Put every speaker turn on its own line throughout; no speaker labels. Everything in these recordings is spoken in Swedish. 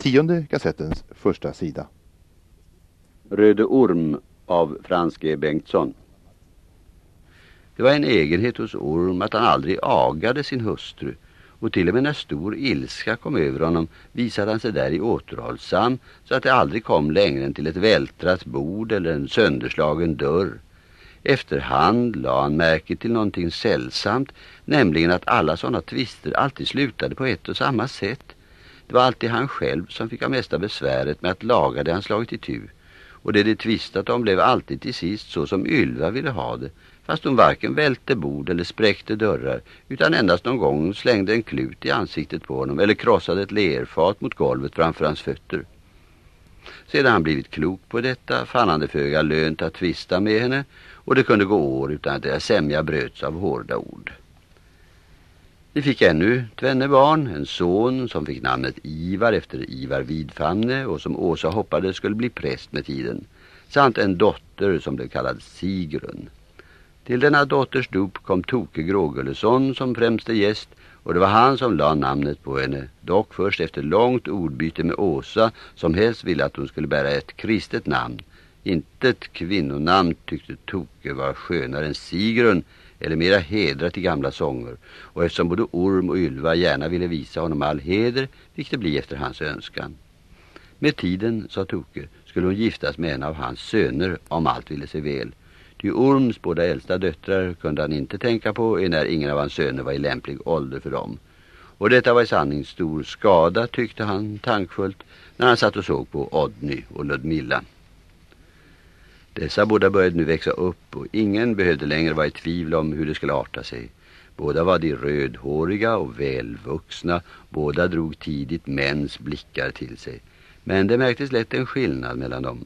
tionde kassettens första sida.
Röde Orm av Frans G. Bengtsson. Det var en egenhet hos Orm att han aldrig agade sin hustru och till och med när stor ilska kom över honom visade han sig där i återhållsam så att det aldrig kom längre än till ett vältrat bord eller en sönderslagen dörr. Efterhand la han märke till någonting sällsamt, nämligen att alla sådana tvister alltid slutade på ett och samma sätt. Det var alltid han själv som fick ha mesta besväret med att laga det han slagit i tur. Och det de tvistat om blev alltid till sist så som Ylva ville ha det, fast hon varken välte bord eller spräckte dörrar, utan endast någon gång slängde en klut i ansiktet på honom eller krossade ett lerfat mot golvet framför hans fötter. Sedan han blivit klok på detta fann han det föga lönt att tvista med henne och det kunde gå år utan att deras sämja bröts av hårda ord. De fick ännu tvenne barn, en son som fick namnet Ivar efter Ivar Vidfamne och som Åsa hoppades skulle bli präst med tiden, samt en dotter som blev kallad Sigrun. Till denna dotters dop kom Toke Grågullesson som främste gäst och det var han som la namnet på henne, dock först efter långt ordbyte med Åsa som helst ville att hon skulle bära ett kristet namn. Inte ett kvinnonamn tyckte Toke var skönare än Sigrun eller mera hedra till gamla sånger och eftersom både Orm och Ylva gärna ville visa honom all heder fick det bli efter hans önskan. Med tiden, sa Toke, skulle hon giftas med en av hans söner om allt ville sig väl. Ty Orms båda äldsta döttrar kunde han inte tänka på när ingen av hans söner var i lämplig ålder för dem. Och detta var i sanning stor skada tyckte han tankfullt när han satt och såg på Odny och Ludmilla. Dessa båda började nu växa upp och ingen behövde längre vara i tvivel om hur det skulle arta sig. Båda var de rödhåriga och välvuxna, båda drog tidigt mäns blickar till sig. Men det märktes lätt en skillnad mellan dem.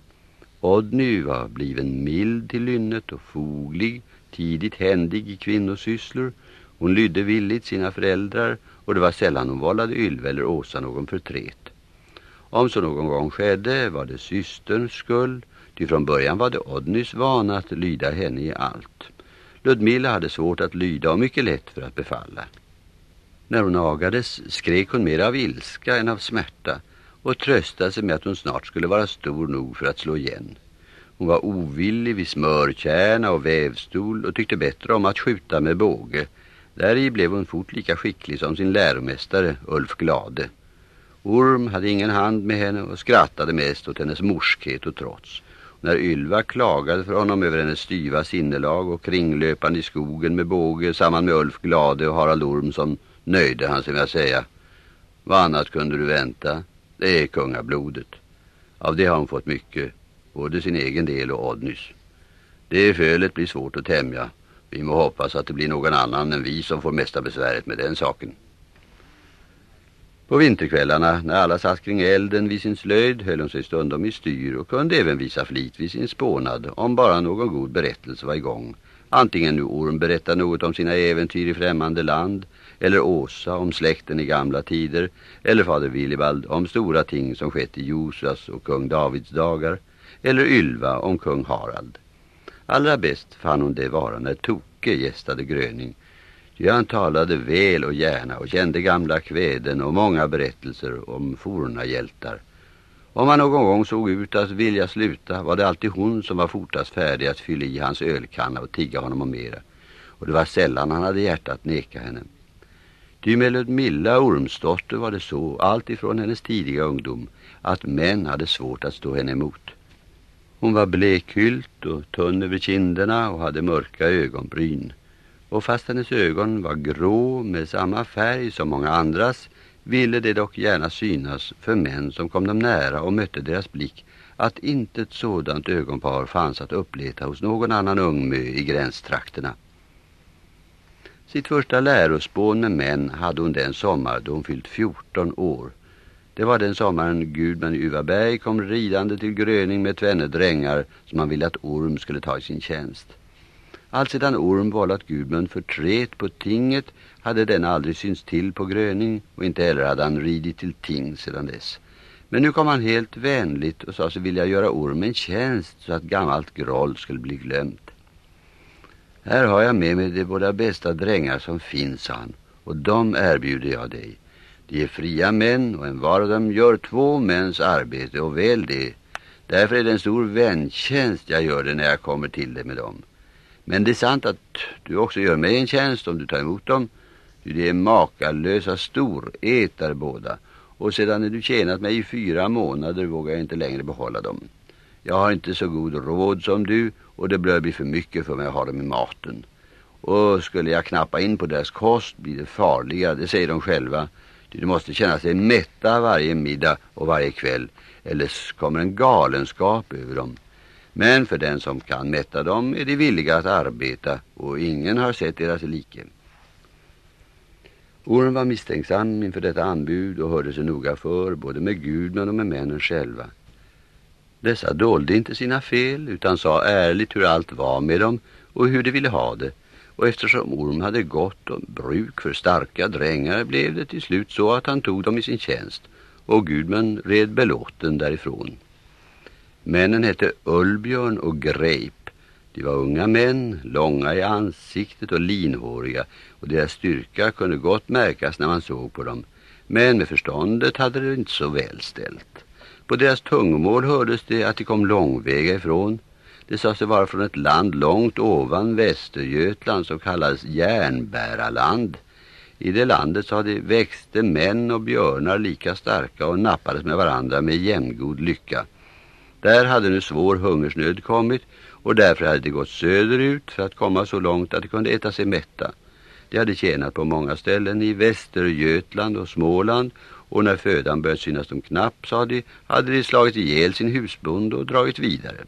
Odny var bliven mild till lynnet och foglig, tidigt händig i kvinnosysslor. Hon lydde villigt sina föräldrar och det var sällan hon vållade Ylva eller Åsa någon förtret. Om så någon gång skedde var det systerns skull Ty från början var det Odnys vana att lyda henne i allt. Ludmilla hade svårt att lyda och mycket lätt för att befalla. När hon agades skrek hon mer av ilska än av smärta och tröstade sig med att hon snart skulle vara stor nog för att slå igen. Hon var ovillig vid smörkärna och vävstol och tyckte bättre om att skjuta med båge. Där i blev hon fort lika skicklig som sin läromästare Ulf Glade. Orm hade ingen hand med henne och skrattade mest åt hennes morskhet och trots. När Ylva klagade för honom över hennes styva sinnelag och kringlöpande i skogen med båge samman med Ulf Glade och Harald Ormsson nöjde han sig med att säga Vad annat kunde du vänta? Det är kungablodet. Av det har hon fått mycket, både sin egen del och Odnys. Det fölet blir svårt att tämja. Vi må hoppas att det blir någon annan än vi som får mesta besväret med den saken. På vinterkvällarna, när alla satt kring elden vid sin slöjd, höll hon sig stundom i styr och kunde även visa flit vid sin spånad, om bara någon god berättelse var igång. Antingen nu Orm berättade något om sina äventyr i främmande land, eller Åsa om släkten i gamla tider, eller fader Willibald om stora ting som skett i Josas och kung Davids dagar, eller Ylva om kung Harald. Allra bäst fann hon det vara när Toke gästade Gröning, Ty han talade väl och gärna och kände gamla kväden och många berättelser om forna hjältar. Om han någon gång såg ut att vilja sluta var det alltid hon som var fortast färdig att fylla i hans ölkanna och tigga honom om mera. Och det var sällan han hade hjärtat neka henne. Ty med Ludmilla Ormsdotter var det så, allt ifrån hennes tidiga ungdom, att män hade svårt att stå henne emot. Hon var blekhylt och tunn över kinderna och hade mörka ögonbryn och fast hennes ögon var grå med samma färg som många andras ville det dock gärna synas för män som kom dem nära och mötte deras blick att inte ett sådant ögonpar fanns att uppleta hos någon annan ungmö i gränstrakterna. Sitt första lärospån med män hade hon den sommar då hon fyllt 14 år. Det var den sommaren Gudman Uvaberg kom ridande till Gröning med tvenne drängar som han ville att Orm skulle ta i sin tjänst. Alltsedan Orm vållat Gudmund förtret på tinget hade den aldrig synts till på Gröning och inte heller hade han ridit till ting sedan dess. Men nu kom han helt vänligt och sa sig vilja göra Orm en tjänst så att gammalt groll skulle bli glömt. Här har jag med mig de båda bästa drängar som finns, han, och de erbjuder jag dig. De är fria män och en var av dem gör två mäns arbete och väl det. Därför är det en stor väntjänst jag gör det när jag kommer till det med dem. Men det är sant att du också gör mig en tjänst om du tar emot dem. Du är makalösa storätare båda. Och sedan du tjänat mig i fyra månader vågar jag inte längre behålla dem. Jag har inte så god råd som du och det blir bli för mycket för mig att ha dem i maten. Och skulle jag knappa in på deras kost blir det farliga, det säger de själva. De måste känna sig mätta varje middag och varje kväll. Eller kommer en galenskap över dem. Men för den som kan mätta dem är de villiga att arbeta och ingen har sett deras like. Oren var misstänksam inför detta anbud och hörde sig noga för både med Gud men och med männen själva. Dessa dolde inte sina fel utan sa ärligt hur allt var med dem och hur de ville ha det. Och eftersom Orm hade gott om bruk för starka drängar blev det till slut så att han tog dem i sin tjänst och Gudman red belåten därifrån. Männen hette Ulbjörn och Greip. De var unga män, långa i ansiktet och linhåriga och deras styrka kunde gott märkas när man såg på dem. Men med förståndet hade det inte så väl ställt. På deras tungomål hördes det att de kom långväga ifrån. Det sa sig vara från ett land långt ovan Västergötland som kallades Järnbäraland. I det landet sa de, växte män och björnar lika starka och nappades med varandra med jämngod lycka. Där hade nu svår hungersnöd kommit och därför hade de gått söderut för att komma så långt att de kunde äta sig mätta. De hade tjänat på många ställen i Västergötland och Småland och när födan började synas som knapp, sa de, hade de slagit ihjäl sin husbond och dragit vidare.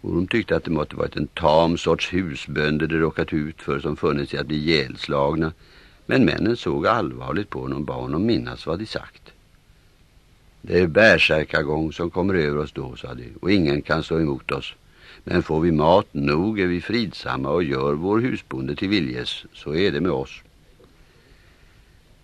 Och de tyckte att det måtte varit en tam sorts husbönder de råkat ut för som funnits i att bli ihjälslagna. Men männen såg allvarligt på honom och bad honom minnas vad de sagt. Det är bärsärkagång som kommer över oss då, sa de, och ingen kan stå emot oss. Men får vi mat nog är vi fridsamma och gör vår husbonde till viljes, så är det med oss.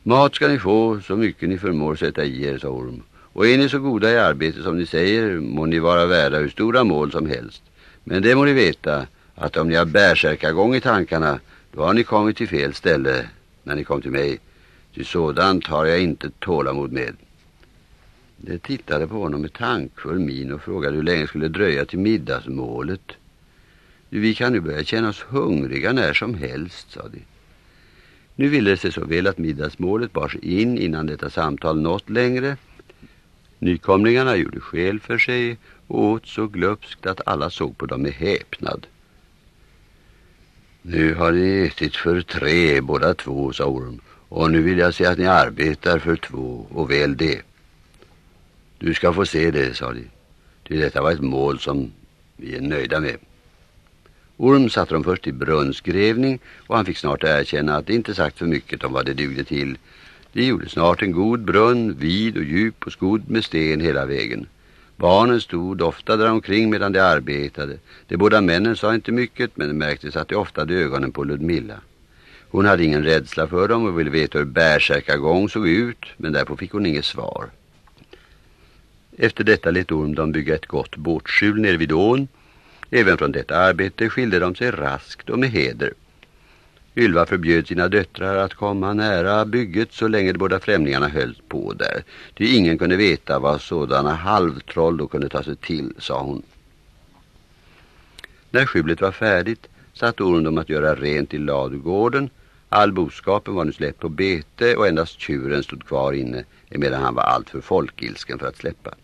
Mat ska ni få så mycket ni förmår sätta i er, sa Orm. Och är ni så goda i arbete som ni säger må ni vara värda hur stora mål som helst. Men det må ni veta att om ni har bärsärkagång i tankarna då har ni kommit till fel ställe när ni kom till mig. Ty sådant har jag inte tålamod med. De tittade på honom med tankfull min och frågade hur länge skulle dröja till middagsmålet. Vi kan nu börja känna oss hungriga när som helst, sa de. Nu ville det sig så väl att middagsmålet bars in innan detta samtal nått längre. Nykomlingarna gjorde skäl för sig och åt så glupskt att alla såg på dem med häpnad. Nu har ni ätit för tre, båda två, sa Orm. Och nu vill jag se att ni arbetar för två, och väl det. Du ska få se det, sa de. Ty detta var ett mål som vi är nöjda med. Orm satte dem först i brunnsgrävning och han fick snart erkänna att det inte sagt för mycket om vad det dugde till. De gjorde snart en god brunn, vid och djup och skodd med sten hela vägen. Barnen stod ofta där omkring medan de arbetade. De båda männen sa inte mycket men det märktes att de ofta hade ögonen på Ludmilla. Hon hade ingen rädsla för dem och ville veta hur bärsärkagång såg ut men därpå fick hon inget svar. Efter detta lät Orm dem bygga ett gott båtskjul nere vid ån. Även från detta arbete skilde de sig raskt och med heder. Ylva förbjöd sina döttrar att komma nära bygget så länge de båda främlingarna höll på där. Ty ingen kunde veta vad sådana halvtroll då kunde ta sig till, sa hon. När skjulet var färdigt satt Orm dem att göra rent i ladugården. All boskapen var nu släppt på bete och endast tjuren stod kvar inne emedan han var allt för folkilsken för att släppa.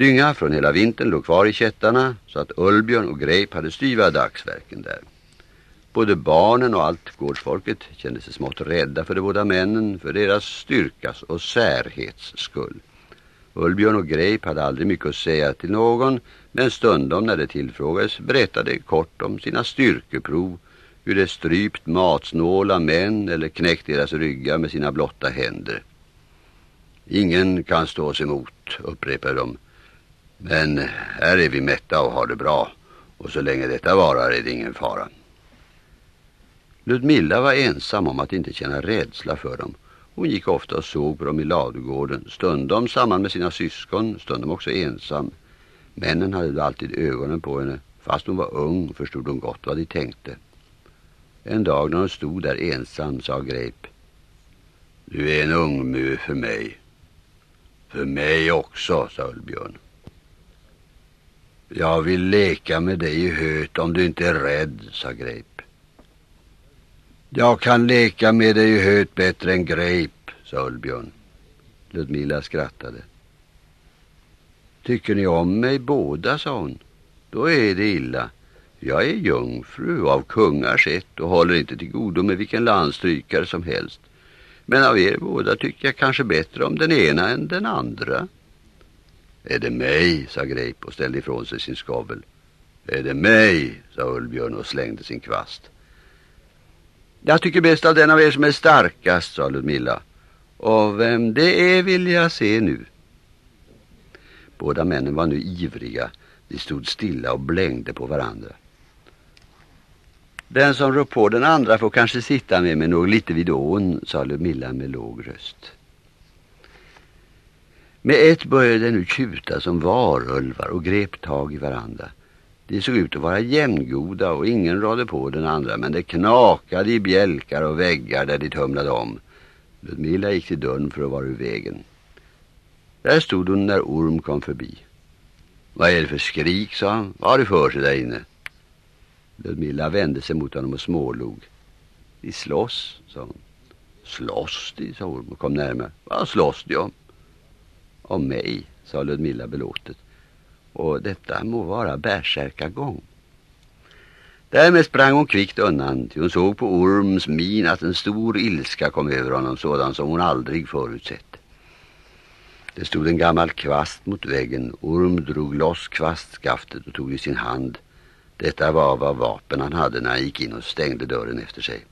Dynga från hela vintern låg kvar i kättarna så att Ulbjörn och Greip hade styva dagsverken där. Både barnen och allt gårdsfolket kände sig smått rädda för de båda männen för deras styrkas och särhets skull. Ulbjörn och Greip hade aldrig mycket att säga till någon men stundom när det tillfrågades berättade kort om sina styrkeprov hur de strypt matsnåla män eller knäckt deras ryggar med sina blotta händer. Ingen kan stå oss emot, upprepar de. Men här är vi mätta och har det bra. Och så länge detta varar är det ingen fara. Ludmilla var ensam om att inte känna rädsla för dem. Hon gick ofta och såg på dem i ladugården. Stundom samman med sina syskon, stundom också ensam. Männen hade alltid ögonen på henne. Fast hon var ung förstod hon gott vad de tänkte. En dag när hon stod där ensam sa Greip. Du är en ungmö för mig. För mig också, sa Ulbjörn. Jag vill leka med dig i höet om du inte är rädd, sa Greip. Jag kan leka med dig i höet bättre än Greip, sa Ulbjörn. Ludmilla skrattade. Tycker ni om mig båda, sa hon. Då är det illa. Jag är jungfru av kungars ett och håller inte till godo med vilken landstrykare som helst. Men av er båda tycker jag kanske bättre om den ena än den andra. Är det mig, sa Greip och ställde ifrån sig sin skavel. Är det mig, sa Ulbjörn och slängde sin kvast. Jag tycker bäst av den av er som är starkast, sa Ludmilla. Och vem det är vill jag se nu. Båda männen var nu ivriga. De stod stilla och blängde på varandra. Den som rår på den andra får kanske sitta med mig nog lite vid ån, sa Ludmilla med låg röst. Med ett började de nu tjuta som varulvar och grep tag i varandra. De såg ut att vara jämngoda och ingen rådde på den andra men det knakade i bjälkar och väggar där de tumlade om. Ludmilla gick till dörren för att vara ur vägen. Där stod hon när Orm kom förbi. Vad är det för skrik, sa han. Vad har du för sig där inne? Ludmilla vände sig mot honom och smålog. De slåss, sa hon. Slåss de, sa Orm och kom närmare. Vad slåss de om? Om mig, sa Ludmilla belåtet. Och detta må vara bärsärkagång. Därmed sprang hon kvickt undan till hon såg på Orms min att en stor ilska kom över honom sådan som hon aldrig förutsett. Det stod en gammal kvast mot väggen. Orm drog loss kvastskaftet och tog i sin hand. Detta var vad vapen han hade när han gick in och stängde dörren efter sig.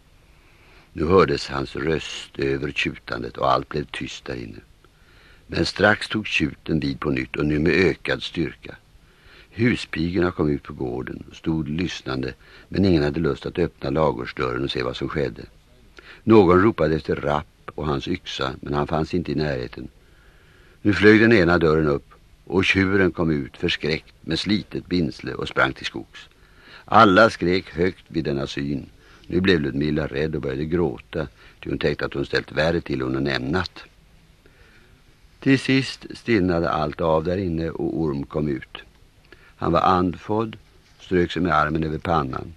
Nu hördes hans röst över tjutandet och allt blev tyst där inne. Men strax tog tjuten vid på nytt och nu med ökad styrka. Huspigorna kom ut på gården och stod lyssnande men ingen hade lust att öppna lagårdsdörren och se vad som skedde. Någon ropade efter rapp och hans yxa men han fanns inte i närheten. Nu flög den ena dörren upp och tjuren kom ut förskräckt med slitet binsle och sprang till skogs. Alla skrek högt vid denna syn. Nu blev Ludmilla rädd och började gråta till hon tänkte att hon ställt värre till hon nämnat. Till sist stillnade allt av där inne och Orm kom ut. Han var andfådd, strök sig med armen över pannan.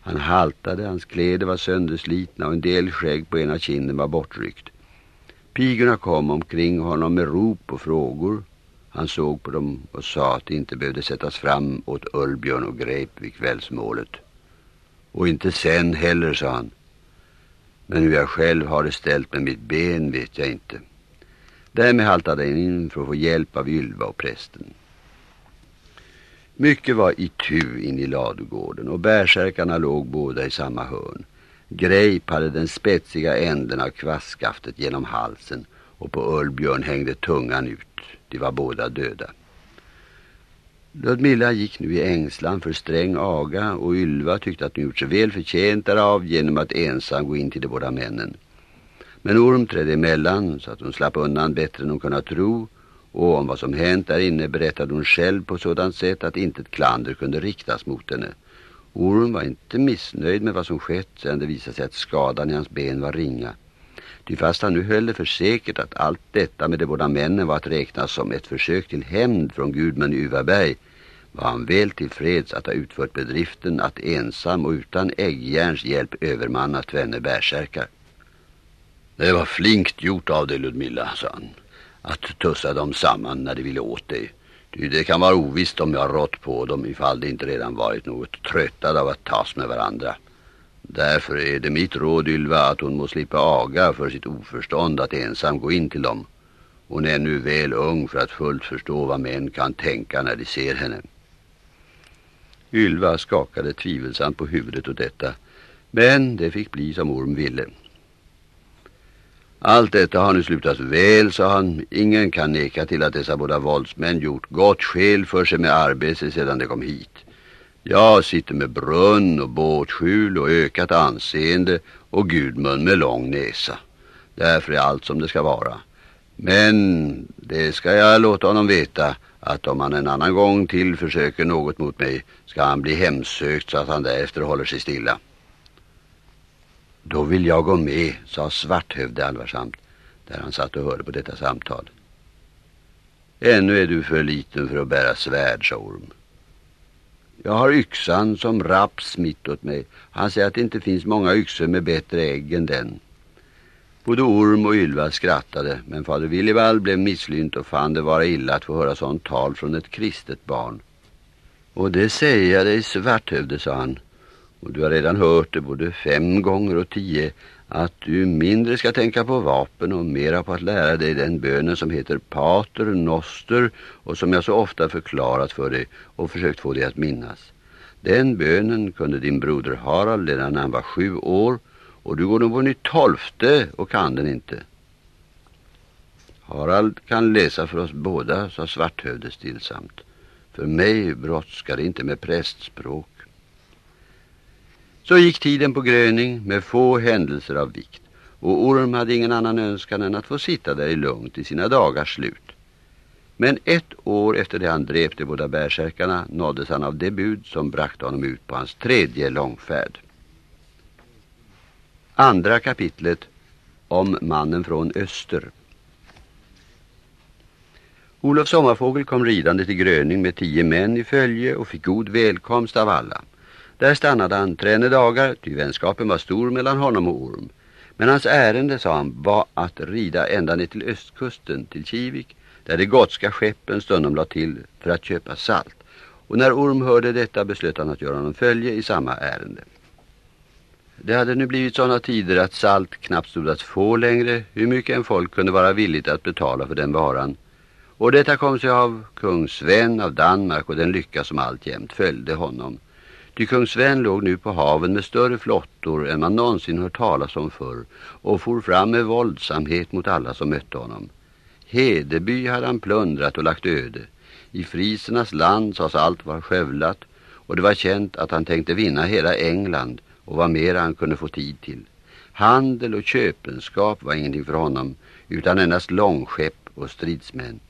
Han haltade, hans kläder var sönderslitna och en del skägg på ena kinden var bortryckt. Pigorna kom omkring honom med rop och frågor. Han såg på dem och sa att det inte behövde sättas fram åt Ölbjörn och Grep vid kvällsmålet. Och inte sen heller, sa han. Men hur jag själv har det ställt med mitt ben vet jag inte. Därmed haltade han in för att få hjälp av Ylva och prästen. Mycket var i tu in i ladugården och bärsärkarna låg båda i samma hörn. Grejp hade den spetsiga änden av kvastskaftet genom halsen och på Ölbjörn hängde tungan ut. De var båda döda. Ludmilla gick nu i ängslan för sträng aga och Ylva tyckte att hon gjort sig väl förtjänt därav genom att ensam gå in till de båda männen. Men Orm trädde emellan så att hon slapp undan bättre än hon kunnat tro och om vad som hänt där inne berättade hon själv på sådant sätt att inte ett klander kunde riktas mot henne. Orm var inte missnöjd med vad som skett sedan det visade sig att skadan i hans ben var ringa. Ty fast han nu höll det för säkert att allt detta med de båda männen var att räkna som ett försök till hämnd från Gudman i Uvaberg var han väl tillfreds att ha utfört bedriften att ensam och utan äggjärns hjälp övermanna tvenne bärsärkar. Det var flinkt gjort av dig Ludmilla, sa han, att tussa dem samman när de ville åt dig. Ty det kan vara ovisst om jag rått på dem ifall det inte redan varit något tröttade av att tas med varandra. Därför är det mitt råd Ylva att hon må slippa aga för sitt oförstånd att ensam gå in till dem. Hon är nu väl ung för att fullt förstå vad män kan tänka när de ser henne. Ylva skakade tvivelsamt på huvudet åt detta. Men det fick bli som Orm ville. Allt detta har nu slutat väl, sa han. Ingen kan neka till att dessa båda våldsmän gjort gott skäl för sig med arbete sedan de kom hit. Jag sitter med brunn och båtskjul och ökat anseende och Gudmund med lång näsa. Därför är allt som det ska vara. Men det ska jag låta honom veta att om han en annan gång till försöker något mot mig ska han bli hemsökt så att han därefter håller sig stilla. Då vill jag gå med, sa Svarthövde allvarsamt. där han satt och hörde på detta samtal. Ännu är du för liten för att bära svärd, sa Orm. Jag har yxan som raps mitt åt mig. Han säger att det inte finns många yxor med bättre ägg än den. Både Orm och Ylva skrattade, men fader Willivald blev misslynt och fann det vara illa att få höra sånt tal från ett kristet barn. Och det säger jag dig svarthövde, sa han. Och du har redan hört det både fem gånger och tio att du mindre ska tänka på vapen och mera på att lära dig den bönen som heter Pater Noster och som jag så ofta förklarat för dig och försökt få dig att minnas. Den bönen kunde din broder Harald redan när han var sju år och du går nog på nytt tolfte och kan den inte. Harald kan läsa för oss båda, sa Svarthövde stillsamt. För mig brådskar det inte med prästspråk. Så gick tiden på gröning med få händelser av vikt och Orm hade ingen annan önskan än att få sitta där i lugnt i sina dagars slut. Men ett år efter det han drev de båda bärsärkarna nåddes han av det bud som bragte honom ut på hans tredje långfärd. Andra kapitlet om mannen från öster. Olof Sommarfågel kom ridande till Gröning med tio män i följe och fick god välkomst av alla. Där stannade han tränne dagar, ty vänskapen var stor mellan honom och Orm. Men hans ärende, sa han, var att rida ända ner till östkusten, till Kivik, där de gotska skeppen stundom la till för att köpa salt. Och när Orm hörde detta beslöt han att göra honom följe i samma ärende. Det hade nu blivit sådana tider att salt knappt stod att få längre, hur mycket en folk kunde vara villigt att betala för den varan. Och detta kom sig av kung Sven av Danmark och den lycka som alltjämt följde honom. Ty kung Sven låg nu på haven med större flottor än man någonsin hört talas om förr och for fram med våldsamhet mot alla som mötte honom. Hedeby hade han plundrat och lagt öde. I frisernas land sades allt var skövlat och det var känt att han tänkte vinna hela England och vad mer han kunde få tid till. Handel och köpenskap var ingenting för honom utan endast långskepp och stridsmän.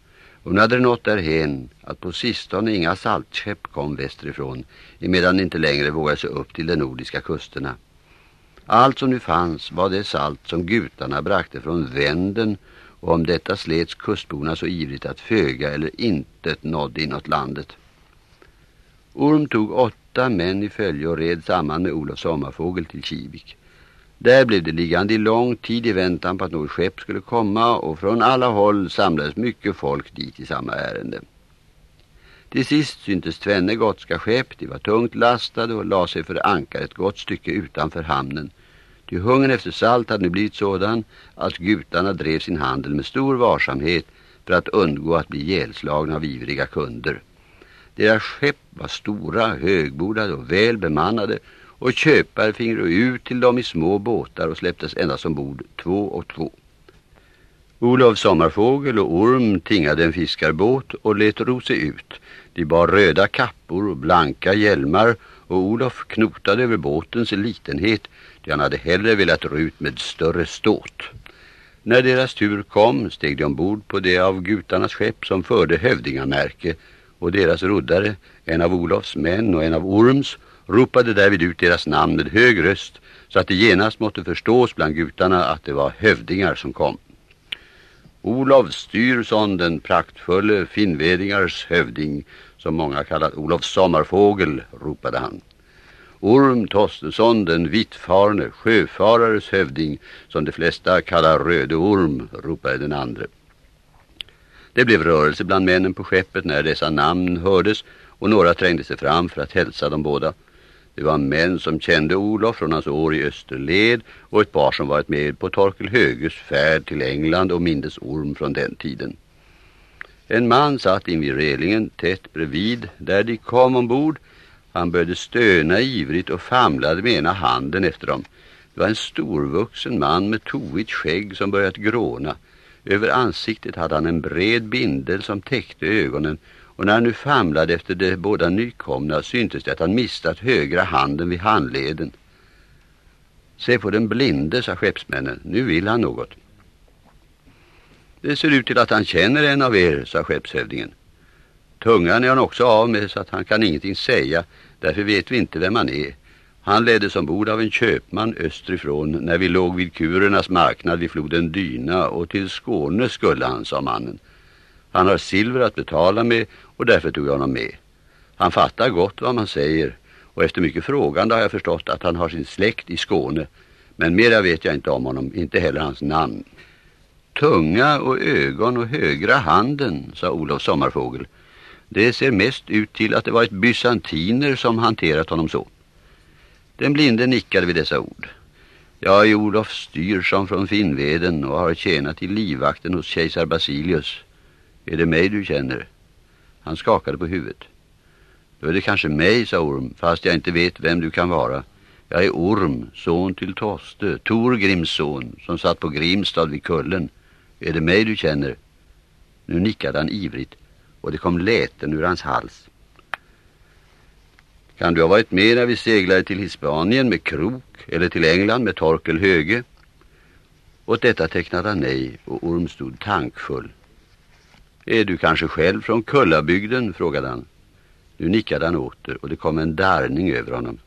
Och nu hade det nått därhen att på sistone inga saltskepp kom västerifrån emedan inte längre vågade sig upp till de nordiska kusterna. Allt som nu fanns var det salt som gutarna brakte från vänden och om detta slets kustborna så ivrigt att föga eller intet nådde inåt landet. Orm tog åtta män i följe och red samman med Olof Sommarfågel till Kivik. Där blev det liggande i lång tid i väntan på att något skepp skulle komma och från alla håll samlades mycket folk dit i samma ärende. Till sist syntes tvenne gotska skepp, de var tungt lastade och la sig för ankar ett gott stycke utanför hamnen. Ty hungern efter salt hade nu blivit sådan att gutarna drev sin handel med stor varsamhet för att undgå att bli ihjälslagna av ivriga kunder. Deras skepp var stora, högbordade och väl bemannade och köpare fingrade ut till dem i små båtar och släpptes endast ombord två och två. Olof Sommarfågel och Orm tingade en fiskarbåt och let ro sig ut. De bar röda kappor och blanka hjälmar och Olof knotade över båtens litenhet det han hade hellre velat ro ut med större ståt. När deras tur kom steg de ombord på det av gutarnas skepp som förde hövdingamärke och deras roddare, en av Olofs män och en av Orms, ropade därvid ut deras namn med hög röst så att det genast måtte förstås bland gutarna att det var hövdingar som kom. Olof Styrsson, den praktfulle finvedingars hövding, som många kallat Olof Sommarfågel, ropade han. Orm Tostensson, den vittfarne sjöfarares hövding, som de flesta kallar Röde Orm, ropade den andra. Det blev rörelse bland männen på skeppet när dessa namn hördes och några trängde sig fram för att hälsa de båda. Det var män som kände Olof från hans år i Österled och ett par som varit med på Torkel Höges färd till England och mindes orm från den tiden. En man satt invid relingen tätt bredvid där de kom ombord. Han började stöna ivrigt och famlade med ena handen efter dem. Det var en storvuxen man med tovigt skägg som börjat gråna. Över ansiktet hade han en bred bindel som täckte ögonen och när han nu famlade efter de båda nykomna syntes det att han mistat högra handen vid handleden. Se på den blinde, sa skeppsmännen. Nu vill han något. Det ser ut till att han känner en av er, sa skeppshövdingen. Tungan är han också av med så att han kan ingenting säga. Därför vet vi inte vem han är. Han leddes ombord av en köpman österifrån när vi låg vid kurernas marknad vid floden Dyna och till Skåne skulle han, sa mannen. Han har silver att betala med och därför tog jag honom med. Han fattar gott vad man säger och efter mycket frågande har jag förstått att han har sin släkt i Skåne. Men mera vet jag inte om honom, inte heller hans namn. Tunga och ögon och högra handen, sa Olof Sommarfågel. Det ser mest ut till att det varit bysantiner som hanterat honom så. Den blinde nickade vid dessa ord. Jag är Olof Styrsson från Finnveden och har tjänat i livvakten hos kejsar Basilius. Är det mig du känner? Han skakade på huvudet. Då är det kanske mig, sa Orm, fast jag inte vet vem du kan vara. Jag är Orm, son till Toste, Torgrims son, som satt på Grimstad vid kullen. Är det mig du känner? Nu nickade han ivrigt och det kom läten ur hans hals. Kan du ha varit med när vi seglade till Hispanien med krok eller till England med Torkel Höge? Åt detta tecknade han nej och Orm stod tankfull. Är du kanske själv från Kullabygden? frågade han. Nu nickade han åter och det kom en darrning över honom.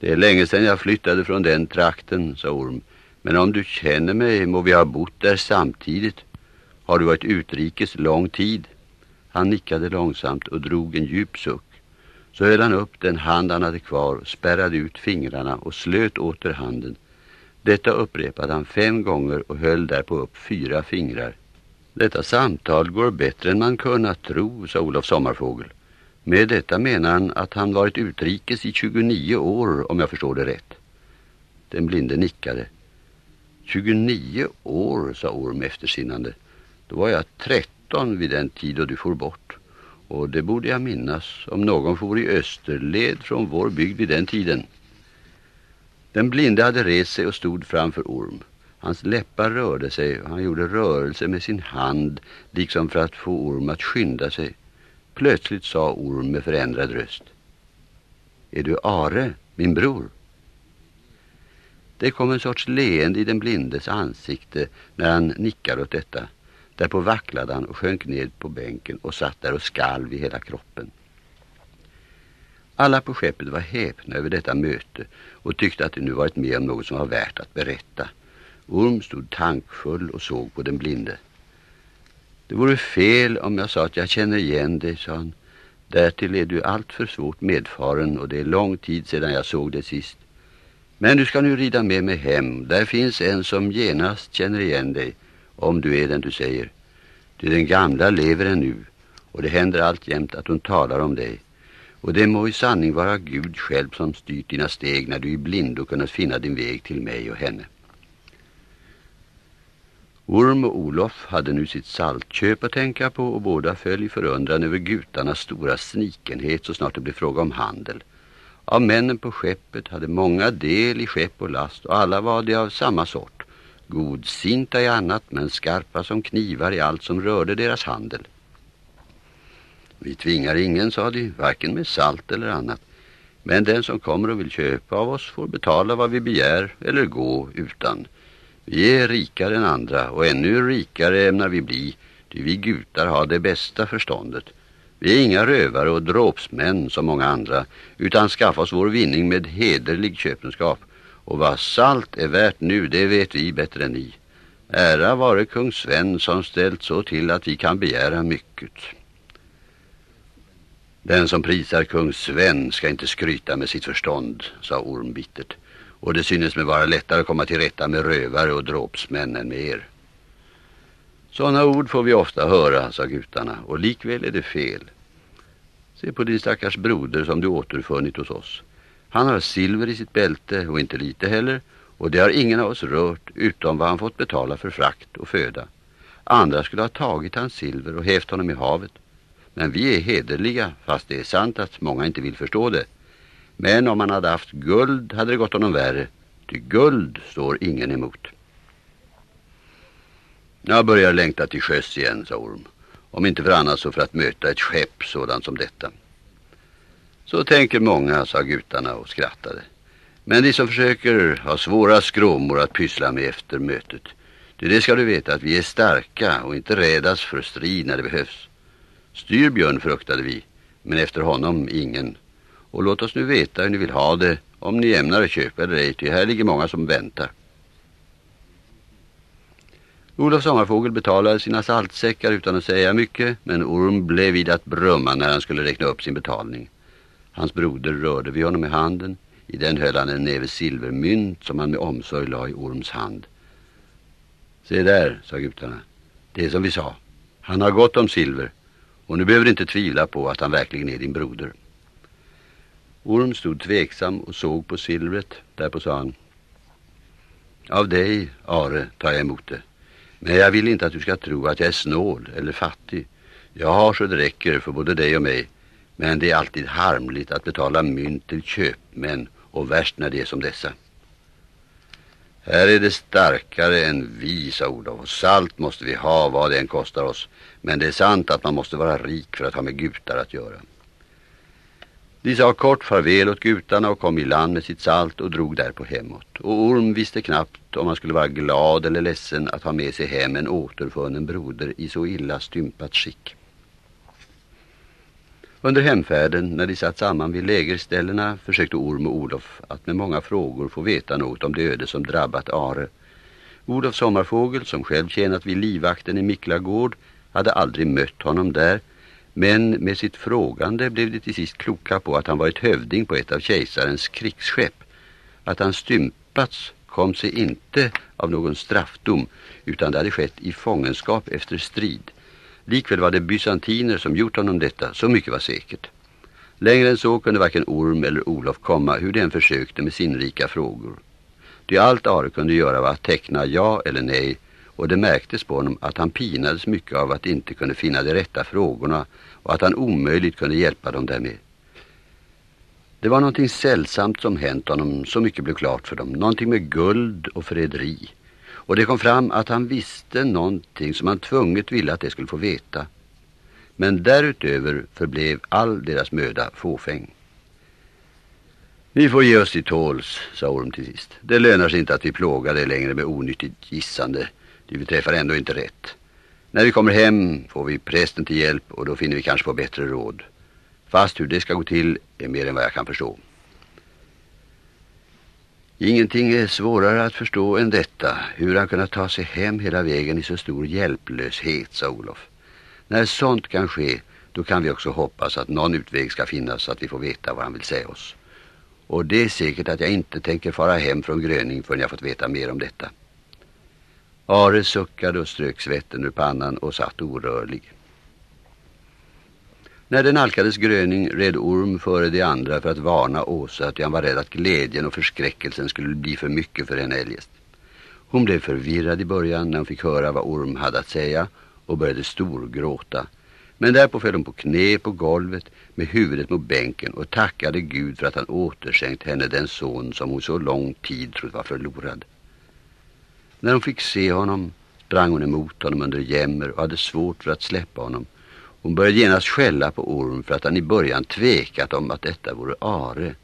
Det är länge sedan jag flyttade från den trakten, sa Orm. Men om du känner mig må vi ha bott där samtidigt. Har du varit utrikes lång tid? Han nickade långsamt och drog en djup suck. Så höll han upp den hand han hade kvar, spärrade ut fingrarna och slöt åter handen. Detta upprepade han fem gånger och höll därpå upp fyra fingrar. Detta samtal går bättre än man kunnat tro, sa Olof Sommarfågel. Med detta menar han att han varit utrikes i 29 år, om jag förstår det rätt. Den blinde nickade. 29 år, sa Orm eftersinnande. Då var jag 13 vid den tid då du får bort. Och det borde jag minnas om någon for i österled från vår bygd vid den tiden. Den blinde hade rest sig och stod framför Orm. Hans läppar rörde sig och han gjorde rörelse med sin hand liksom för att få Orm att skynda sig. Plötsligt sa Orm med förändrad röst. Är du Are, min bror? Det kom en sorts leende i den blindes ansikte när han nickade åt detta. Därpå vacklade han och sjönk ned på bänken och satt där och skalv i hela kroppen. Alla på skeppet var häpna över detta möte och tyckte att det nu varit med om något som var värt att berätta. Orm stod tankfull och såg på den blinde. Det vore fel om jag sa att jag känner igen dig, sa han. Därtill är du allt för svårt medfaren och det är lång tid sedan jag såg dig sist. Men du ska nu rida med mig hem. Där finns en som genast känner igen dig, om du är den du säger. Du den gamla lever ännu och det händer alltjämt att hon talar om dig. Och det må i sanning vara Gud själv som styrt dina steg när du i blindo kunnat finna din väg till mig och henne. Orm och Olof hade nu sitt saltköp att tänka på och båda föll i förundran över gutarnas stora snikenhet så snart det blev fråga om handel. Av männen på skeppet hade många del i skepp och last och alla var de av samma sort. Godsinta i annat men skarpa som knivar i allt som rörde deras handel. Vi tvingar ingen, sa de, varken med salt eller annat. Men den som kommer och vill köpa av oss får betala vad vi begär eller gå utan. Vi är rikare än andra och ännu rikare ämnar vi bli, ty vi gutar har det bästa förståndet. Vi är inga rövare och dråpsmän som många andra, utan skaffa oss vår vinning med hederlig köpenskap. Och vad salt är värt nu, det vet vi bättre än ni. Ära vare kung Sven som ställt så till att vi kan begära mycket. Den som prisar kung Sven ska inte skryta med sitt förstånd, sa Orm bittert och det synes mig vara lättare att komma till rätta med rövare och dråpsmän än med er. Sådana ord får vi ofta höra, sa gutarna, och likväl är det fel. Se på din stackars broder som du återfunnit hos oss. Han har silver i sitt bälte och inte lite heller, och det har ingen av oss rört utom vad han fått betala för frakt och föda. Andra skulle ha tagit hans silver och hävt honom i havet. Men vi är hederliga, fast det är sant att många inte vill förstå det. Men om han hade haft guld hade det gått honom värre. Ty guld står ingen emot. Jag börjar längta till sjöss igen, sa Orm. Om inte för annat så för att möta ett skepp sådant som detta. Så tänker många, sa gutarna och skrattade. Men de som försöker ha svåra skråmor att pyssla med efter mötet. Det, det ska du veta att vi är starka och inte rädas för strid när det behövs. Styrbjörn fruktade vi, men efter honom ingen. Och låt oss nu veta hur ni vill ha det, om ni ämnar att köpa eller ej, ty här ligger många som väntar. Olof Sommarfågel betalade sina saltsäckar utan att säga mycket, men Orm blev vid att brumma när han skulle räkna upp sin betalning. Hans broder rörde vid honom i handen. I den höll han en näve silvermynt som han med omsorg la i Orms hand. Se där, sa gutarna. Det är som vi sa. Han har gott om silver och nu behöver du inte tvivla på att han verkligen är din broder. Orm stod tveksam och såg på silvret. Därpå sa han. Av dig, Are, tar jag emot det. Men jag vill inte att du ska tro att jag är snål eller fattig. Jag har så det räcker för både dig och mig. Men det är alltid harmligt att betala mynt till köpmän och värst när det är som dessa. Här är det starkare än vi, sa Olof. Och salt måste vi ha vad det än kostar oss. Men det är sant att man måste vara rik för att ha med gutar att göra. De sa kort farväl åt gutarna och kom i land med sitt salt och drog därpå hemåt. Och Orm visste knappt om han skulle vara glad eller ledsen att ha med sig hem en återfunnen broder i så illa stympat skick. Under hemfärden, när de satt samman vid lägerställena, försökte Orm och Olof att med många frågor få veta något om det öde som drabbat Are. Olof Sommarfågel, som själv tjänat vid livvakten i Miklagård, hade aldrig mött honom där, men med sitt frågande blev de till sist kloka på att han varit hövding på ett av kejsarens krigsskepp. Att han stympats kom sig inte av någon straffdom, utan det hade skett i fångenskap efter strid. Likväl var det bysantiner som gjort honom detta, så mycket var säkert. Längre än så kunde varken Orm eller Olof komma hur den försökte med sinrika frågor. Det allt Are kunde göra var att teckna ja eller nej och det märktes på honom att han pinades mycket av att inte kunde finna de rätta frågorna och att han omöjligt kunde hjälpa dem därmed. Det var någonting sällsamt som hänt honom, så mycket blev klart för dem. Någonting med guld och frederi. Och det kom fram att han visste någonting som han tvunget ville att det skulle få veta. Men därutöver förblev all deras möda fåfäng. Vi får ge oss till tåls, sa Orm till sist. Det lönar sig inte att vi plågar det längre med onyttigt gissande. Vi träffar ändå inte rätt. När vi kommer hem får vi prästen till hjälp och då finner vi kanske på bättre råd. Fast hur det ska gå till är mer än vad jag kan förstå. Ingenting är svårare att förstå än detta. Hur han kunnat ta sig hem hela vägen i så stor hjälplöshet, sa Olof. När sånt kan ske, då kan vi också hoppas att någon utväg ska finnas så att vi får veta vad han vill säga oss. Och det är säkert att jag inte tänker fara hem från Gröning förrän jag fått veta mer om detta. Are suckade och strök svetten ur pannan och satt orörlig. När den alkades gröning red Orm före de andra för att varna Åsa att han var rädd att glädjen och förskräckelsen skulle bli för mycket för henne eljest. Hon blev förvirrad i början när hon fick höra vad Orm hade att säga och började storgråta. Men därpå föll hon på knä på golvet med huvudet mot bänken och tackade Gud för att han återskänkt henne den son som hon så lång tid trodde var förlorad. När hon fick se honom sprang hon emot honom under jämmer och hade svårt för att släppa honom. Hon började genast skälla på Orm för att han i början tvekat om att detta vore Are.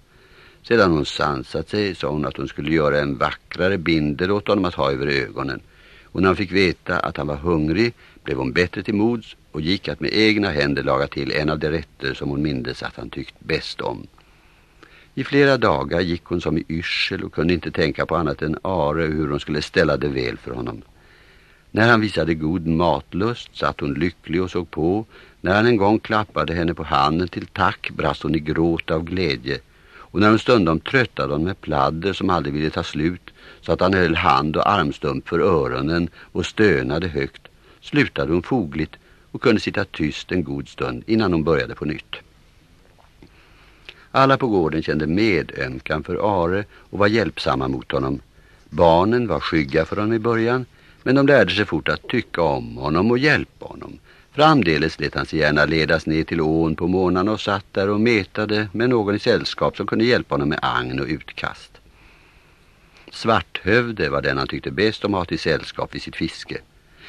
Sedan hon sansat sig sa hon att hon skulle göra en vackrare bindel åt honom att ha över ögonen. Och när hon fick veta att han var hungrig blev hon bättre till mods och gick att med egna händer laga till en av de rätter som hon mindes att han tyckt bäst om. I flera dagar gick hon som i yrsel och kunde inte tänka på annat än Are hur hon skulle ställa det väl för honom. När han visade god matlust satt hon lycklig och såg på. När han en gång klappade henne på handen till tack brast hon i gråt av glädje. Och när hon stundom tröttade hon med pladder som aldrig ville ta slut så att han höll hand och armstump för öronen och stönade högt slutade hon fogligt och kunde sitta tyst en god stund innan hon började på nytt. Alla på gården kände medömkan för Are och var hjälpsamma mot honom. Barnen var skygga för honom i början, men de lärde sig fort att tycka om honom och hjälpa honom. Framdeles lät han sig gärna ledas ner till ån på månaden och satt där och metade med någon i sällskap som kunde hjälpa honom med agn och utkast. Svarthövde var den han tyckte bäst om att ha till sällskap vid sitt fiske.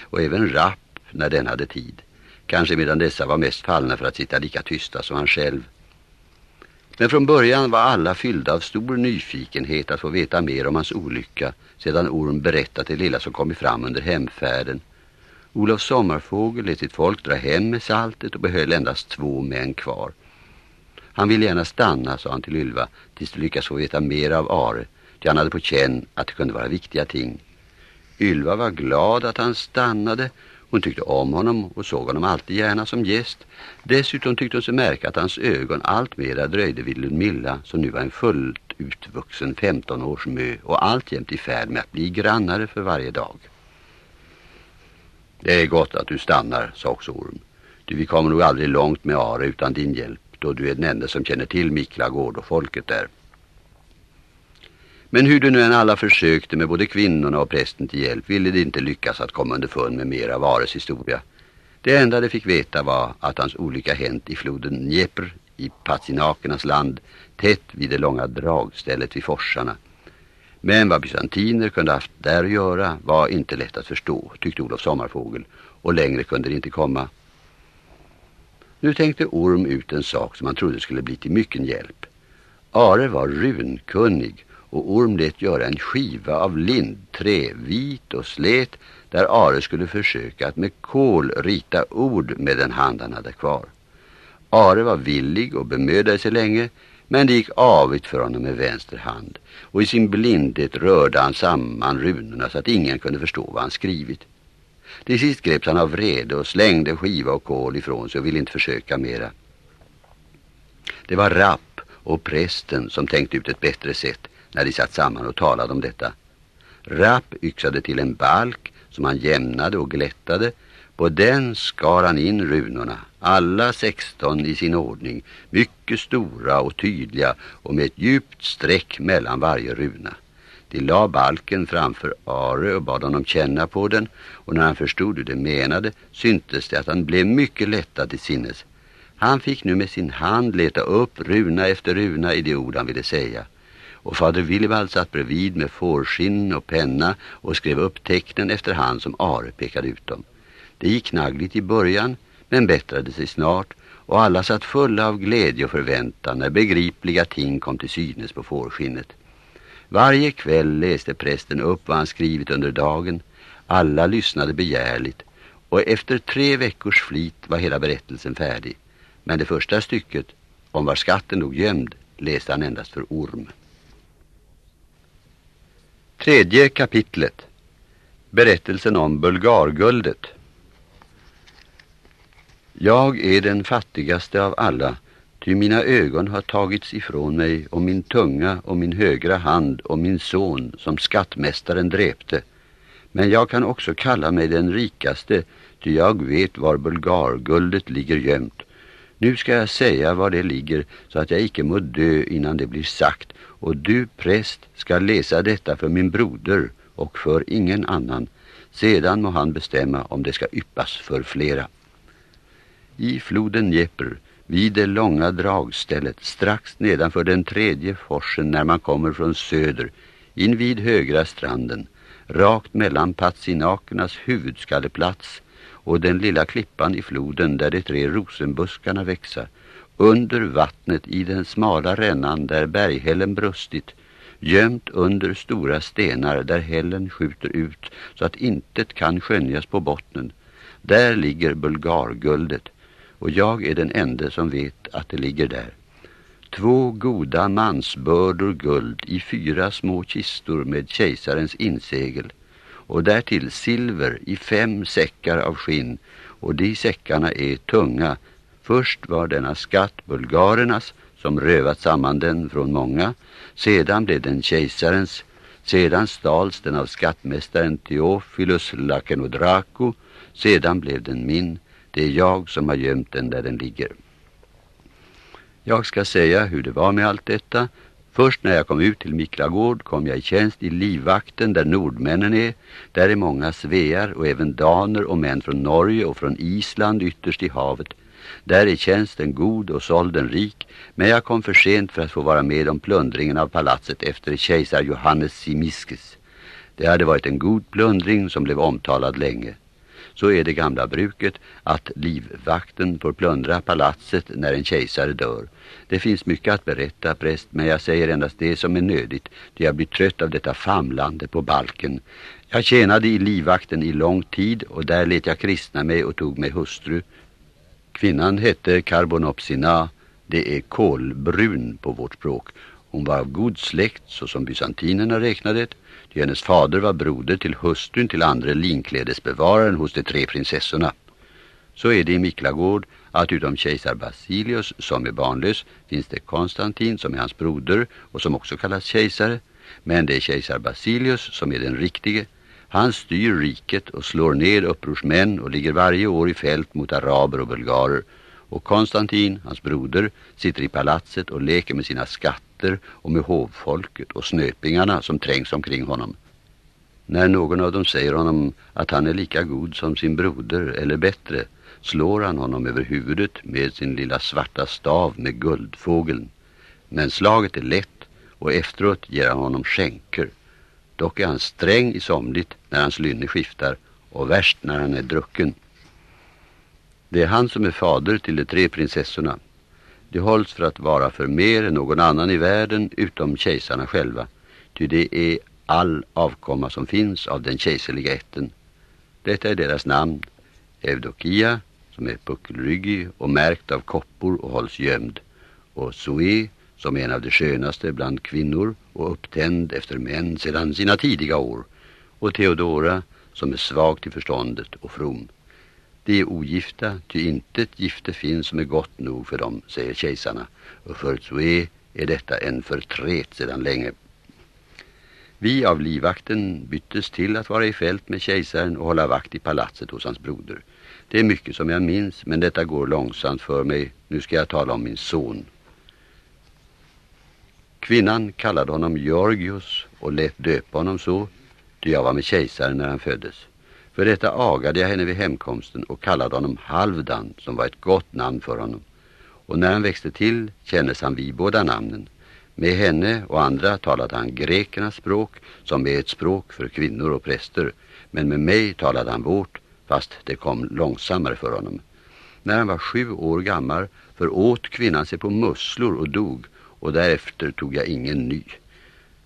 Och även Rapp när den hade tid. Kanske medan dessa var mest fallna för att sitta lika tysta som han själv. Men från början var alla fyllda av stor nyfikenhet att få veta mer om hans olycka sedan Orm berättat det lilla som kommit fram under hemfärden. Olof Sommarfågel lät sitt folk dra hem med saltet och behöll endast två män kvar. Han ville gärna stanna, sa han till Ylva, tills du lyckas få veta mer av Are. Ty han hade på känn att det kunde vara viktiga ting. Ylva var glad att han stannade. Hon tyckte om honom och såg honom alltid gärna som gäst. Dessutom tyckte hon sig märka att hans ögon alltmera dröjde vid Ludmilla som nu var en fullt utvuxen 15 års mö och alltjämt i färd med att bli grannare för varje dag. Det är gott att du stannar, sa också Orm. Du, vi kommer nog aldrig långt med Ara utan din hjälp då du är den enda som känner till Miklagård och folket där. Men hur du nu än alla försökte med både kvinnorna och prästen till hjälp ville det inte lyckas att komma underfund med mera Vares historia. Det enda de fick veta var att hans olycka hänt i floden Dnepr i Patsinakernas land tätt vid det långa dragstället vid forsarna. Men vad bysantiner kunde haft där att göra var inte lätt att förstå, tyckte Olof Sommarfågel, och längre kunde det inte komma. Nu tänkte Orm ut en sak som han trodde skulle bli till mycken hjälp. Are var runkunnig och Orm lät göra en skiva av lindträ, vit och slät, där Are skulle försöka att med kol rita ord med den hand han hade kvar. Are var villig och bemödade sig länge, men det gick avigt för honom med vänster hand och i sin blindhet rörde han samman runorna så att ingen kunde förstå vad han skrivit. Till sist greps han av vrede och slängde skiva och kol ifrån sig och ville inte försöka mera. Det var Rapp och prästen som tänkte ut ett bättre sätt när de satt samman och talade om detta. Rapp yxade till en balk som han jämnade och glättade. På den skar han in runorna, alla sexton i sin ordning, mycket stora och tydliga och med ett djupt streck mellan varje runa. De la balken framför Are och bad honom känna på den och när han förstod hur det menade syntes det att han blev mycket lättad till sinnes. Han fick nu med sin hand leta upp runa efter runa i de ord han ville säga. Och fader Willibald satt bredvid med fårskinn och penna och skrev upp tecknen efter hand som Are pekade ut dem. Det gick knaggligt i början men bättrade sig snart och alla satt fulla av glädje och förväntan när begripliga ting kom till synes på fårskinnet. Varje kväll läste prästen upp vad han skrivit under dagen. Alla lyssnade begärligt och efter tre veckors flit var hela berättelsen färdig. Men det första stycket, om var skatten låg gömd, läste han endast för orm. Tredje kapitlet. Berättelsen om bulgarguldet. Jag är den fattigaste av alla, ty mina ögon har tagits ifrån mig och min tunga och min högra hand och min son som skattmästaren dräpte. Men jag kan också kalla mig den rikaste, ty jag vet var bulgarguldet ligger gömt. Nu ska jag säga var det ligger så att jag icke må dö innan det blir sagt och du präst ska läsa detta för min broder och för ingen annan. Sedan må han bestämma om det ska yppas för flera. I floden Dnepr, vid det långa dragstället, strax nedanför den tredje forsen när man kommer från söder, invid högra stranden, rakt mellan Patsinakernas huvudskalleplats och den lilla klippan i floden där de tre rosenbuskarna växer, under vattnet i den smala rännan där berghällen brustit, gömt under stora stenar där hällen skjuter ut så att intet kan skönjas på bottnen. Där ligger bulgarguldet och jag är den enda som vet att det ligger där. Två goda mansbördor guld i fyra små kistor med kejsarens insegel och därtill silver i fem säckar av skinn och de säckarna är tunga Först var denna skatt bulgarernas som rövat samman den från många. Sedan blev den kejsarens. Sedan stals den av skattmästaren Theophilus Lakenodrako. Sedan blev den min. Det är jag som har gömt den där den ligger. Jag ska säga hur det var med allt detta. Först när jag kom ut till Miklagård kom jag i tjänst i livvakten där nordmännen är. Där är många svear och även daner och män från Norge och från Island ytterst i havet. Där är tjänsten god och sålden rik, men jag kom för sent för att få vara med om plundringen av palatset efter kejsar Johannes Simiskis. Det hade varit en god plundring som blev omtalad länge. Så är det gamla bruket att livvakten får plundra palatset när en kejsare dör. Det finns mycket att berätta, präst, men jag säger endast det som är nödigt, då jag blir trött av detta famlande på balken. Jag tjänade i livvakten i lång tid och där let jag kristna mig och tog mig hustru. Kvinnan hette Carbonopsina, Det är kolbrun på vårt språk. Hon var av god släkt så som bysantinerna räknade det. Hennes fader var broder till hustrun till andra linklädesbevararen hos de tre prinsessorna. Så är det i Miklagård att utom kejsar Basilius som är barnlös finns det Konstantin som är hans broder och som också kallas kejsare. Men det är kejsar Basilius som är den riktige. Han styr riket och slår ner upprorsmän och ligger varje år i fält mot araber och bulgarer. Och Konstantin, hans broder, sitter i palatset och leker med sina skatter och med hovfolket och snöpingarna som trängs omkring honom. När någon av dem säger honom att han är lika god som sin broder eller bättre slår han honom över huvudet med sin lilla svarta stav med guldfågeln. Men slaget är lätt och efteråt ger han honom skänker. Dock är han sträng i somligt när hans lynne skiftar och värst när han är drucken. Det är han som är fader till de tre prinsessorna. Det hålls för att vara för mer än någon annan i världen utom kejsarna själva. Ty det är all avkomma som finns av den kejserliga ätten. Detta är deras namn. Evdokia, som är puckelryggig och märkt av koppor och hålls gömd. Och Zoe, som är en av de skönaste bland kvinnor och upptänd efter män sedan sina tidiga år. Och Theodora, som är svag till förståndet och from. De är ogifta, ty intet gifte finns som är gott nog för dem, säger kejsarna. Och för Zoe är detta en förtret sedan länge. Vi av livvakten byttes till att vara i fält med kejsaren och hålla vakt i palatset hos hans broder. Det är mycket som jag minns, men detta går långsamt för mig. Nu ska jag tala om min son. Kvinnan kallade honom Georgios och lät döpa honom så, ty jag var med kejsaren när han föddes. För detta agade jag henne vid hemkomsten och kallade honom Halvdan, som var ett gott namn för honom. Och när han växte till kändes han vid båda namnen. Med henne och andra talade han grekernas språk, som är ett språk för kvinnor och präster. Men med mig talade han vårt, fast det kom långsammare för honom. När han var sju år gammal föråt kvinnan sig på musslor och dog och därefter tog jag ingen ny.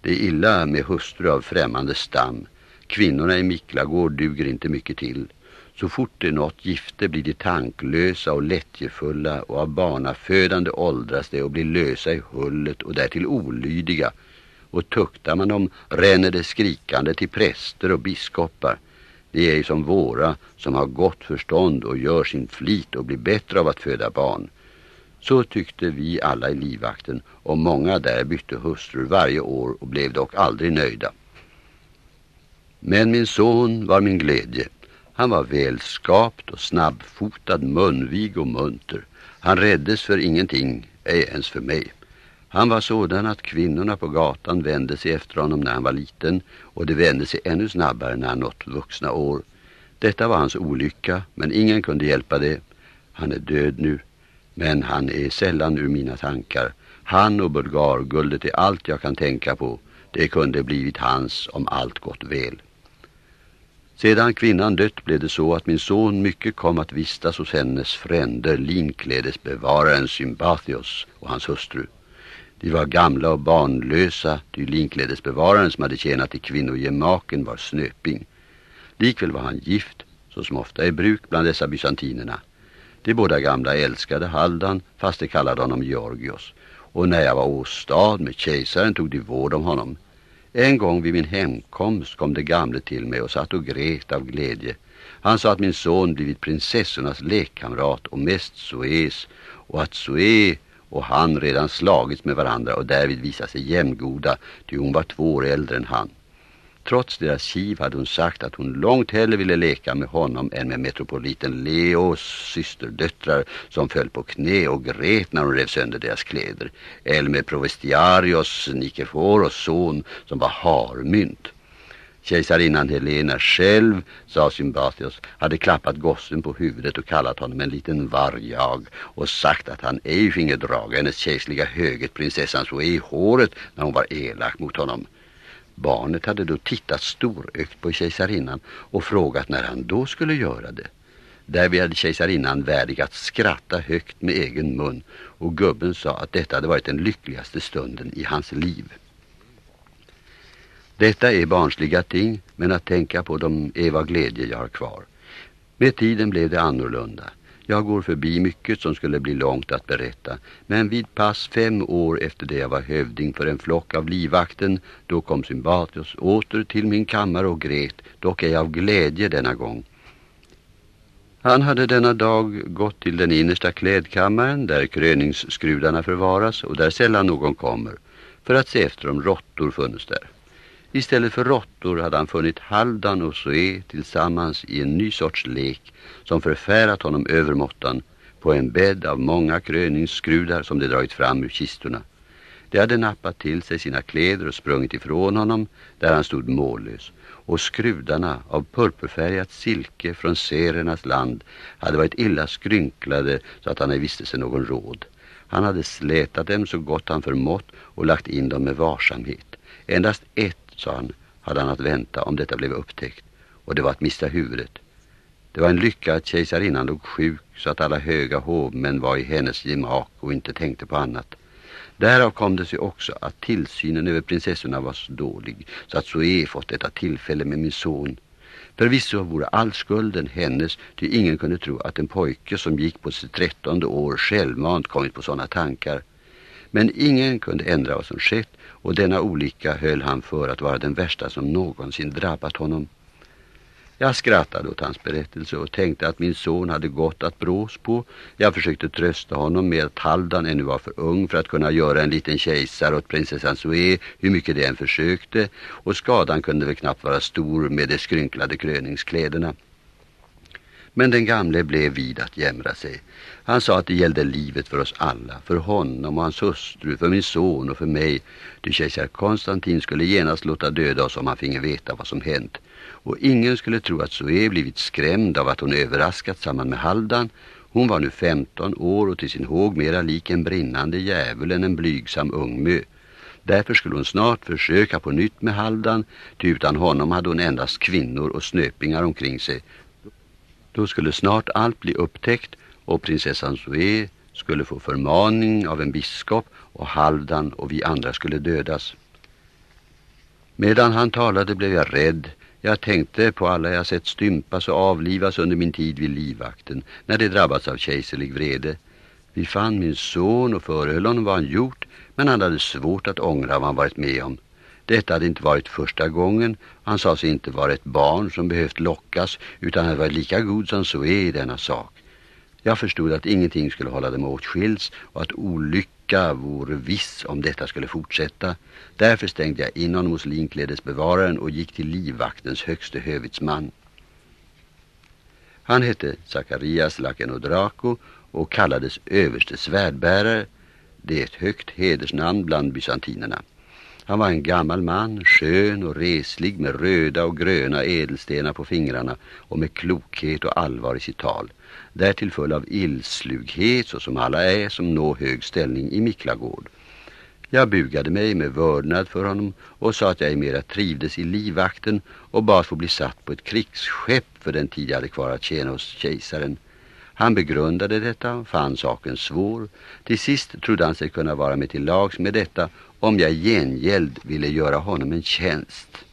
Det är illa med hustru av främmande stam. Kvinnorna i Miklagård duger inte mycket till. Så fort det är något gifte blir de tanklösa och lättjefulla och av barnafödande åldras det och blir lösa i hullet och därtill olydiga. Och tuktar man dem ränner det skrikande till präster och biskopar. Det är ju som våra som har gott förstånd och gör sin flit och blir bättre av att föda barn. Så tyckte vi alla i livvakten och många där bytte hustrur varje år och blev dock aldrig nöjda. Men min son var min glädje. Han var välskapt och snabbfotad, munvig och munter. Han räddes för ingenting, ej ens för mig. Han var sådan att kvinnorna på gatan vände sig efter honom när han var liten och de vände sig ännu snabbare när han nått vuxna år. Detta var hans olycka, men ingen kunde hjälpa det. Han är död nu, men han är sällan ur mina tankar. Han och bulgarguldet är allt jag kan tänka på. Det kunde blivit hans om allt gått väl. Sedan kvinnan dött blev det så att min son mycket kom att vistas hos hennes fränder linklädesbevararen Symbathios och hans hustru. De var gamla och barnlösa, ty linklädesbevararen som hade tjänat i kvinnogemaken var snöping. Likväl var han gift, så som ofta är bruk bland dessa bysantinerna. De båda gamla älskade Haldan, fast de kallade honom Georgios. Och när jag var åstad med kejsaren tog de vård om honom. En gång vid min hemkomst kom det gamle till mig och satt och grät av glädje. Han sa att min son blivit prinsessornas lekkamrat och mest Suez och att Suez och han redan slagits med varandra och därvid visat sig jämngoda, ty hon var två år äldre än han. Trots deras kiv hade hon sagt att hon långt hellre ville leka med honom än med metropoliten Leos systerdöttrar som föll på knä och grät när hon rev sönder deras kläder. Eller med provestiarios Nikeforos son som var harmynt. Kejsarinnan Helena själv, sa Symbatios, hade klappat gossen på huvudet och kallat honom en liten vargjag och sagt att han ej finge draga hennes kejsliga höget prinsessan så i håret när hon var elak mot honom. Barnet hade då tittat storökt på kejsarinnan och frågat när han då skulle göra det. Därvid hade kejsarinnan värdig att skratta högt med egen mun och gubben sa att detta hade varit den lyckligaste stunden i hans liv. Detta är barnsliga ting, men att tänka på dem är vad glädje jag har kvar. Med tiden blev det annorlunda. Jag går förbi mycket som skulle bli långt att berätta. Men vid pass fem år efter det jag var hövding för en flock av livvakten, då kom Symbatios åter till min kammare och grät, dock ej av glädje denna gång. Han hade denna dag gått till den innersta klädkammaren där kröningsskrudarna förvaras och där sällan någon kommer, för att se efter om råttor funnits där. Istället för råttor hade han funnit Haldan och Zoe tillsammans i en ny sorts lek som förfärat honom övermåttan på en bädd av många kröningsskrudar som de dragit fram ur kistorna. De hade nappat till sig sina kläder och sprungit ifrån honom där han stod mållös och skrudarna av purpurfärgat silke från serernas land hade varit illa skrynklade så att han ej visste sig någon råd. Han hade slätat dem så gott han förmått och lagt in dem med varsamhet. Endast ett sa han, hade han att vänta om detta blev upptäckt. Och det var att mista huvudet. Det var en lycka att kejsarinnan låg sjuk så att alla höga hovmän var i hennes gemak och inte tänkte på annat. Därav kom det sig också att tillsynen över prinsessorna var så dålig så att Zoe fått detta tillfälle med min son. Förvisso vore all skulden hennes ty ingen kunde tro att en pojke som gick på sitt trettonde år självmant kommit på sådana tankar. Men ingen kunde ändra vad som skett och denna olycka höll han för att vara den värsta som någonsin drabbat honom. Jag skrattade åt hans berättelse och tänkte att min son hade gått att brås på. Jag försökte trösta honom med att Haldan ännu var för ung för att kunna göra en liten kejsare åt prinsessan Zoe, hur mycket det än försökte, och skadan kunde väl knappt vara stor med de skrynklade kröningskläderna. Men den gamle blev vid att jämra sig. Han sa att det gällde livet för oss alla, för honom och hans hustru, för min son och för mig. Du kejsar Konstantin skulle genast låta döda oss om han finge veta vad som hänt. Och ingen skulle tro att Zoe blivit skrämd av att hon överraskat samman med Haldan. Hon var nu 15 år och till sin håg mera lik en brinnande djävul än en blygsam ung mö. Därför skulle hon snart försöka på nytt med Haldan, ty utan honom hade hon endast kvinnor och snöpingar omkring sig. Då skulle snart allt bli upptäckt och prinsessan Zoe skulle få förmaning av en biskop och Halvdan och vi andra skulle dödas. Medan han talade blev jag rädd. Jag tänkte på alla jag sett stympas och avlivas under min tid vid livvakten när de drabbats av kejserlig vrede. Vi fann min son och förehöll honom vad han gjort men han hade svårt att ångra vad han varit med om. Detta hade inte varit första gången. Han sa sig inte vara ett barn som behövt lockas utan hade varit lika god som så är i denna sak. Jag förstod att ingenting skulle hålla dem åtskils och att olycka vore viss om detta skulle fortsätta. Därför stängde jag in honom hos linklädesbevararen och gick till livvaktens högste hövitsman. Han hette Zacharias Lakenodrako och kallades överste svärdbärare. Det är ett högt hedersnamn bland bysantinerna. Han var en gammal man, skön och reslig med röda och gröna ädelstenar på fingrarna och med klokhet och allvar i sitt tal. Därtill full av illslughet så som alla är som når hög ställning i Miklagård. Jag bugade mig med vördnad för honom och sa att jag mera trivdes i livvakten och bad få bli satt på ett krigsskepp för den tid jag hade kvar att tjäna hos kejsaren. Han begrundade detta och fann saken svår. Till sist trodde han sig kunna vara med till lags med detta om jag gengäld ville göra honom en tjänst.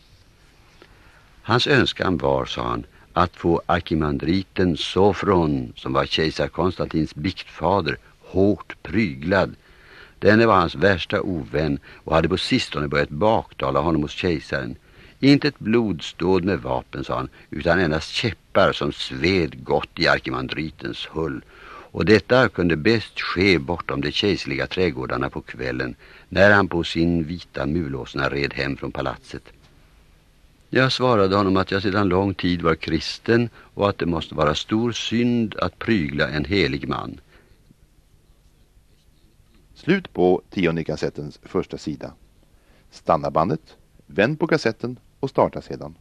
Hans önskan var, sa han, att få arkimandriten Sofron, som var kejsar Konstantins biktfader, hårt pryglad. Denne var hans värsta ovän och hade på sistone börjat baktala honom hos kejsaren. Inte ett blodståd med vapen, sa han, utan endast käppar som sved gott i arkimandritens hull. Och detta kunde bäst ske bortom de kejserliga trädgårdarna på kvällen när han på sin vita mulåsna red hem från palatset. Jag svarade honom att jag sedan lång tid var kristen och att det måste vara stor synd att prygla en helig man.
Slut på tionde kassettens första sida. Stanna bandet, vänd på kassetten och starta sedan.